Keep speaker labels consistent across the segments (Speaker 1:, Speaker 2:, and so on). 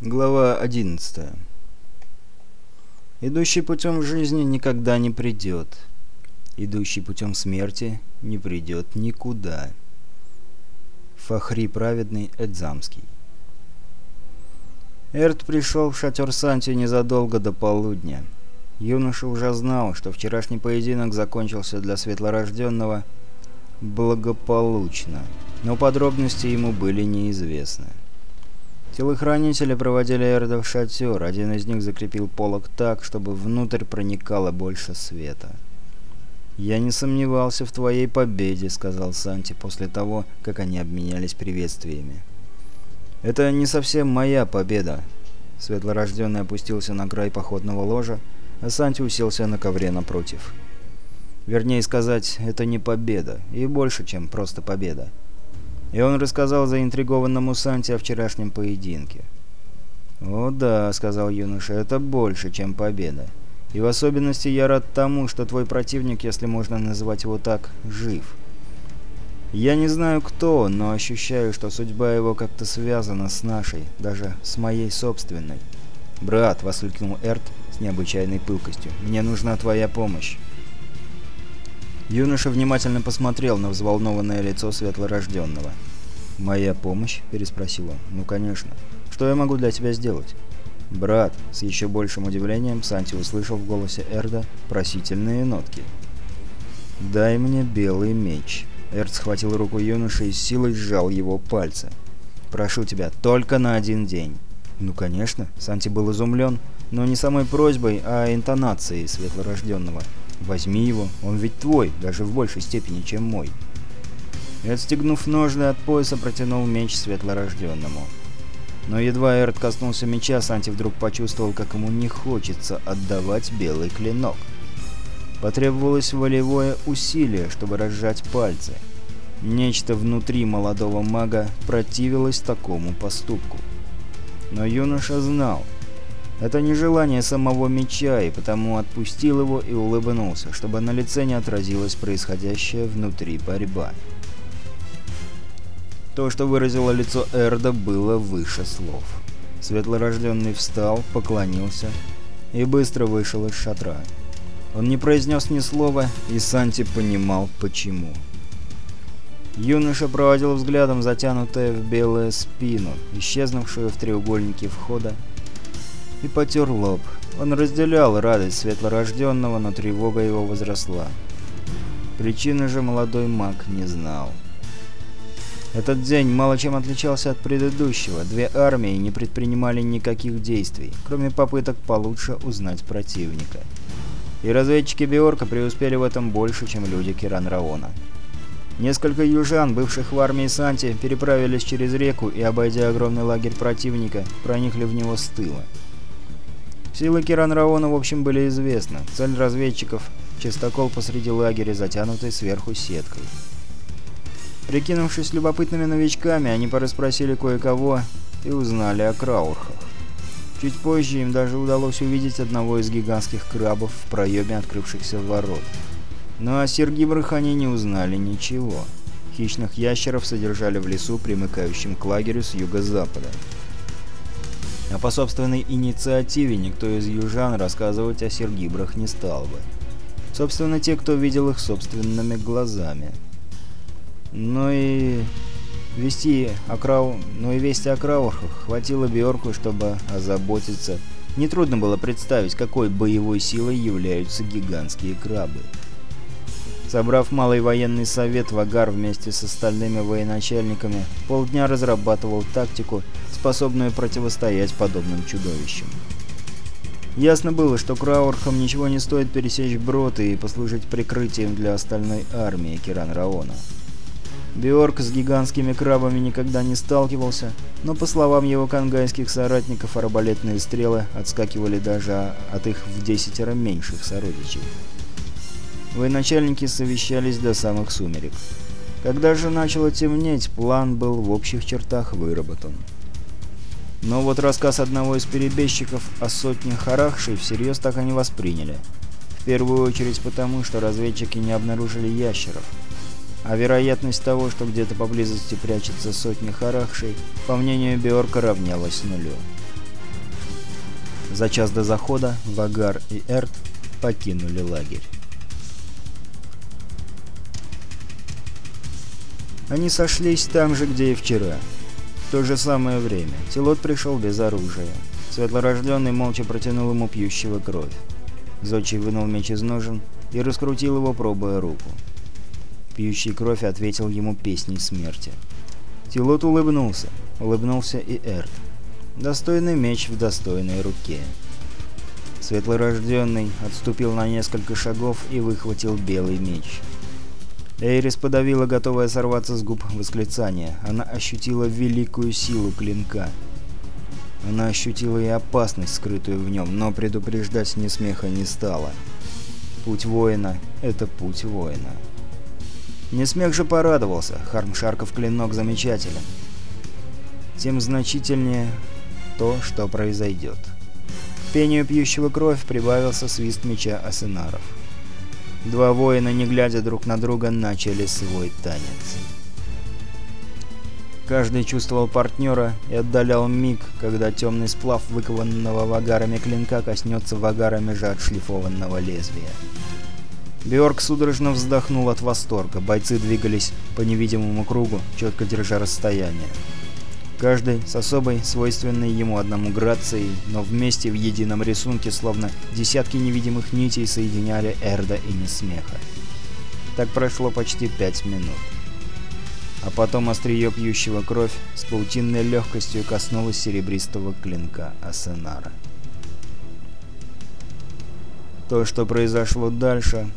Speaker 1: Глава 11 Идущий путем жизни никогда не придет. Идущий путем смерти не придет никуда. Фахри праведный Эдзамский Эрт пришел в шатер Санти незадолго до полудня. Юноша уже знал, что вчерашний поединок закончился для светлорожденного благополучно, но подробности ему были неизвестны. Телохранители проводили Эрда шатер. Один из них закрепил полог так, чтобы внутрь проникало больше света. «Я не сомневался в твоей победе», — сказал Санти после того, как они обменялись приветствиями. «Это не совсем моя победа». Светлорожденный опустился на край походного ложа, а Санти уселся на ковре напротив. Вернее сказать, это не победа, и больше, чем просто победа и он рассказал заинтригованному Санте о вчерашнем поединке. «О да», — сказал юноша, — «это больше, чем победа. И в особенности я рад тому, что твой противник, если можно назвать его так, жив. Я не знаю, кто он, но ощущаю, что судьба его как-то связана с нашей, даже с моей собственной». «Брат», — воскликнул Эрт с необычайной пылкостью, — «мне нужна твоя помощь». Юноша внимательно посмотрел на взволнованное лицо светлорожденного. «Моя помощь?» – переспросил он. «Ну, конечно. Что я могу для тебя сделать?» «Брат», – с еще большим удивлением Санти услышал в голосе Эрда просительные нотки. «Дай мне белый меч». Эрд схватил руку юноши и с силой сжал его пальцы. «Прошу тебя, только на один день». «Ну, конечно». Санти был изумлен, но не самой просьбой, а интонацией светлорожденного. Возьми его, он ведь твой, даже в большей степени, чем мой. И отстегнув ножны от пояса, протянул меч светлорожденному. Но едва Эрт коснулся меча, Санти вдруг почувствовал, как ему не хочется отдавать белый клинок. Потребовалось волевое усилие, чтобы разжать пальцы. Нечто внутри молодого мага противилось такому поступку. Но юноша знал, это не желание самого меча, и потому отпустил его и улыбнулся, чтобы на лице не отразилась происходящая внутри борьба. То, что выразило лицо Эрда, было выше слов. Светлорожденный встал, поклонился и быстро вышел из шатра. Он не произнес ни слова, и Санти понимал, почему. Юноша проводил взглядом затянутое в белую спину, исчезнувшую в треугольнике входа, и потер лоб. Он разделял радость светлорожденного, но тревога его возросла. Причины же молодой маг не знал. Этот день мало чем отличался от предыдущего. Две армии не предпринимали никаких действий, кроме попыток получше узнать противника. И разведчики Биорка преуспели в этом больше, чем люди Киран Раона. Несколько южан, бывших в армии Санти, переправились через реку и, обойдя огромный лагерь противника, проникли в него с тыла. Силы Киранраона, в общем, были известны. Цель разведчиков — чистокол посреди лагеря, затянутый сверху сеткой. Прикинувшись любопытными новичками, они порасспросили кое-кого и узнали о краурхах. Чуть позже им даже удалось увидеть одного из гигантских крабов в проеме открывшихся ворот. Но о сергибрах они не узнали ничего. Хищных ящеров содержали в лесу, примыкающем к лагерю с юго-запада а по собственной инициативе никто из южан рассказывать о сергибрах не стал бы. Собственно, те, кто видел их собственными глазами. Но и... Вести о Крау... Но и вести о Краухах хватило Бьорку, чтобы озаботиться. Нетрудно было представить, какой боевой силой являются гигантские крабы. Собрав малый военный совет, Вагар вместе с остальными военачальниками полдня разрабатывал тактику, способную противостоять подобным чудовищам. Ясно было, что Краурхам ничего не стоит пересечь брод и послужить прикрытием для остальной армии Киран Раона. Биорк с гигантскими крабами никогда не сталкивался, но по словам его кангайских соратников, арбалетные стрелы отскакивали даже от их в десятеро меньших сородичей. Военачальники совещались до самых сумерек. Когда же начало темнеть, план был в общих чертах выработан. Но вот рассказ одного из перебежчиков о сотне харахшей всерьез так и не восприняли. В первую очередь потому, что разведчики не обнаружили ящеров. А вероятность того, что где-то поблизости прячется сотни харахшей, по мнению Биорка равнялась нулю. За час до захода Вагар и Эрт покинули лагерь. Они сошлись там же, где и вчера. То же самое время. Тилот пришел без оружия. Светлорожденный молча протянул ему пьющего кровь. Зодчий вынул меч из ножен и раскрутил его, пробуя руку. Пьющий кровь ответил ему песней смерти. Тилот улыбнулся. Улыбнулся и Эрт. Достойный меч в достойной руке. Светлорожденный отступил на несколько шагов и выхватил белый меч. Эйрис подавила, готовая сорваться с губ восклицание. Она ощутила великую силу клинка. Она ощутила и опасность, скрытую в нем, но предупреждать ни смеха не стала. Путь воина — это путь воина. Несмех же порадовался, Хармшарков клинок замечателен. Тем значительнее то, что произойдет. К пению пьющего кровь прибавился свист меча Асенаров. Два воина, не глядя друг на друга, начали свой танец. Каждый чувствовал партнера и отдалял миг, когда темный сплав выкованного вагарами клинка коснется вагарами же отшлифованного лезвия. Бьорк судорожно вздохнул от восторга. Бойцы двигались по невидимому кругу, четко держа расстояние. Каждый с особой, свойственной ему одному грацией, но вместе в едином рисунке, словно десятки невидимых нитей, соединяли Эрда и Несмеха. Так прошло почти пять минут. А потом острие пьющего кровь с паутинной легкостью коснулось серебристого клинка Асенара. То, что произошло дальше,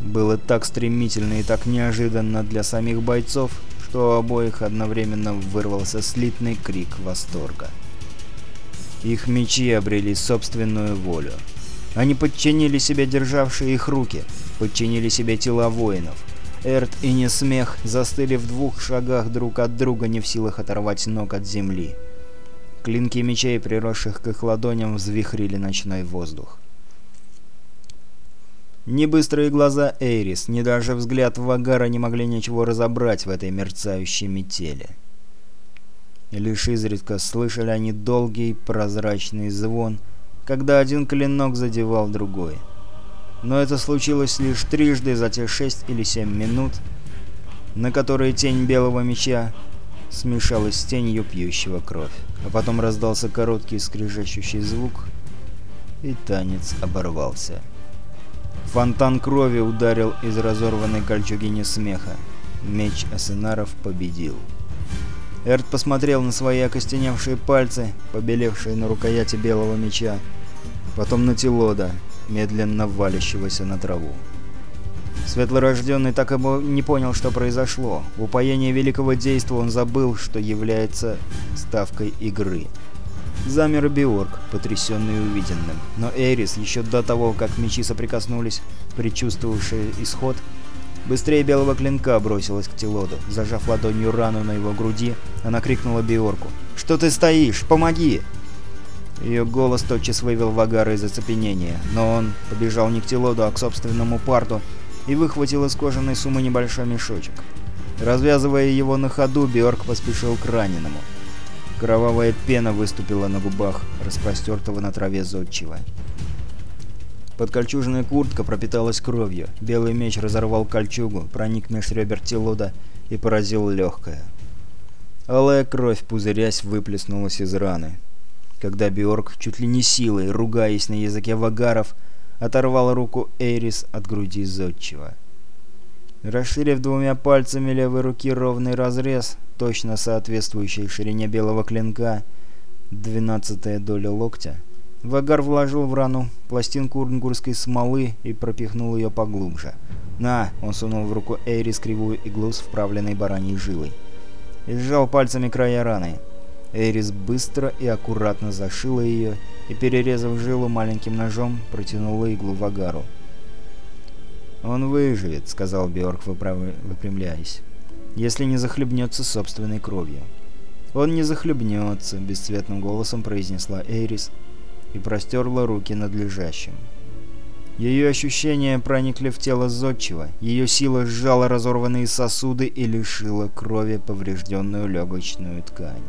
Speaker 1: было так стремительно и так неожиданно для самих бойцов, что у обоих одновременно вырвался слитный крик восторга. Их мечи обрели собственную волю. Они подчинили себе державшие их руки, подчинили себе тела воинов. Эрт и Несмех застыли в двух шагах друг от друга, не в силах оторвать ног от земли. Клинки мечей, приросших к их ладоням, взвихрили ночной воздух. Ни быстрые глаза Эйрис, ни даже взгляд Вагара не могли ничего разобрать в этой мерцающей метели. Лишь изредка слышали они долгий прозрачный звон, когда один клинок задевал другой. Но это случилось лишь трижды за те шесть или семь минут, на которые тень белого меча смешалась с тенью пьющего кровь. А потом раздался короткий скрежещущий звук, и танец оборвался. Фонтан крови ударил из разорванной кольчуги несмеха. Меч Асенаров победил. Эрт посмотрел на свои окостеневшие пальцы, побелевшие на рукояти белого меча, потом на Тилода, медленно валящегося на траву. Светлорожденный так и не понял, что произошло. В упоении великого действа он забыл, что является ставкой игры. Замер Биорг, потрясенный увиденным. Но Эрис, еще до того, как мечи соприкоснулись, предчувствовавший исход, быстрее белого клинка бросилась к Тилоду. Зажав ладонью рану на его груди, она крикнула Биорку. «Что ты стоишь? Помоги!» Ее голос тотчас вывел Вагара из оцепенения, но он побежал не к Тилоду, а к собственному парту и выхватил из кожаной суммы небольшой мешочек. Развязывая его на ходу, Биорг поспешил к раненому. Кровавая пена выступила на губах распростертого на траве зодчего. Подкольчужная куртка пропиталась кровью. Белый меч разорвал кольчугу, проник меж ребер Телода и поразил легкое. Алая кровь, пузырясь, выплеснулась из раны. Когда Биорг, чуть ли не силой, ругаясь на языке вагаров, оторвал руку Эйрис от груди зодчего. Расширив двумя пальцами левой руки ровный разрез, точно соответствующий ширине белого клинка, двенадцатая доля локтя, Вагар вложил в рану пластинку урнгурской смолы и пропихнул ее поглубже. «На!» — он сунул в руку Эйрис кривую иглу с вправленной бараньей жилой. И сжал пальцами края раны. Эйрис быстро и аккуратно зашила ее и, перерезав жилу маленьким ножом, протянула иглу Вагару. «Он выживет», — сказал Бьорк, выпрямляясь, — «если не захлебнется собственной кровью». «Он не захлебнется», — бесцветным голосом произнесла Эйрис и простерла руки над лежащим. Ее ощущения проникли в тело зодчего, ее сила сжала разорванные сосуды и лишила крови поврежденную легочную ткань.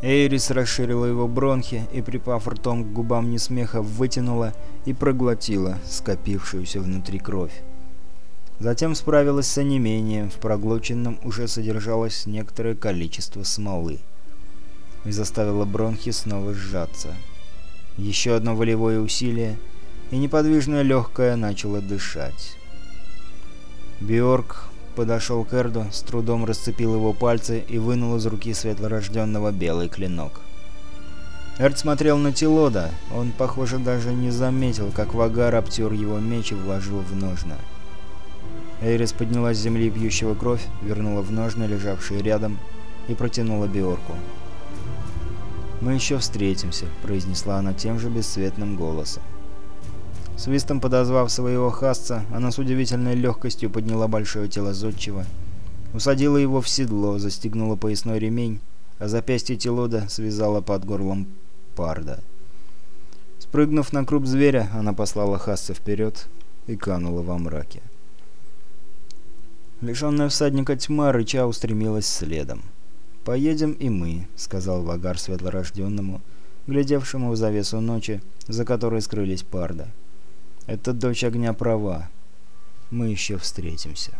Speaker 1: Эйрис расширила его бронхи и, припав ртом к губам несмеха, вытянула и проглотила скопившуюся внутри кровь. Затем справилась с онемением, в проглоченном уже содержалось некоторое количество смолы. И заставила бронхи снова сжаться. Еще одно волевое усилие, и неподвижное легкое начало дышать. Бьорк подошел к Эрду, с трудом расцепил его пальцы и вынул из руки светлорожденного белый клинок. Эрд смотрел на Тилода. Он, похоже, даже не заметил, как Вагар обтер его меч и вложил в ножны. Эйрис подняла с земли пьющего кровь, вернула в ножны, лежавшие рядом, и протянула Биорку. «Мы еще встретимся», — произнесла она тем же бесцветным голосом. Свистом подозвав своего хасца, она с удивительной легкостью подняла большое тело зодчего, усадила его в седло, застегнула поясной ремень, а запястье Телода связала под горлом парда. Спрыгнув на круп зверя, она послала хасца вперед и канула во мраке. Лишенная всадника тьма, рыча устремилась следом. «Поедем и мы», — сказал Вагар светлорожденному, глядевшему в завесу ночи, за которой скрылись парда. Эта дочь огня права. Мы еще встретимся.